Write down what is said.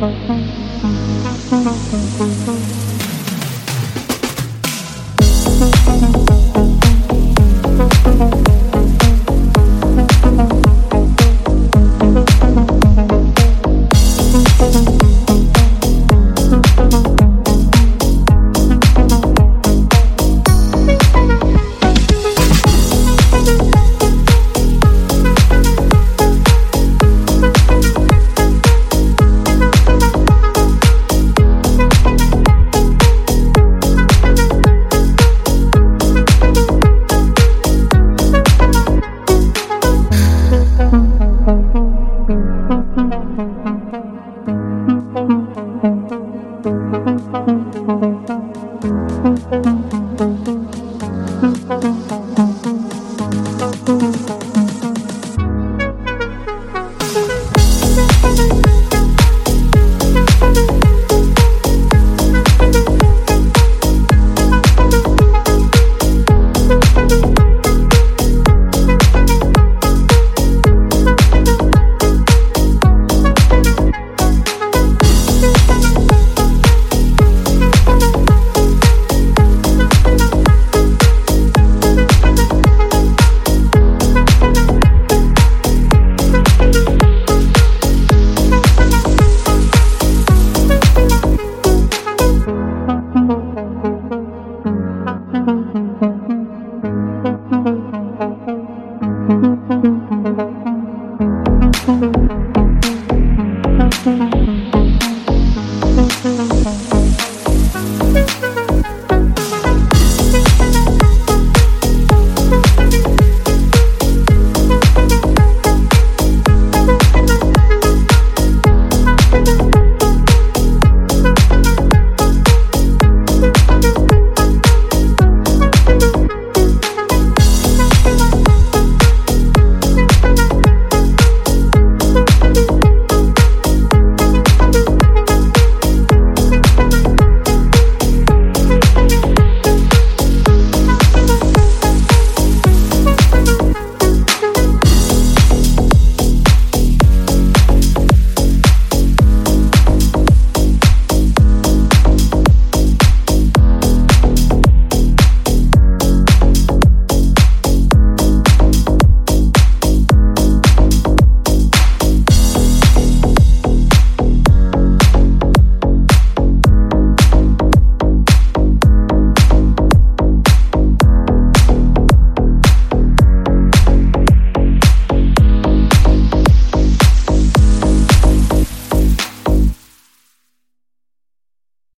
Thank you. thank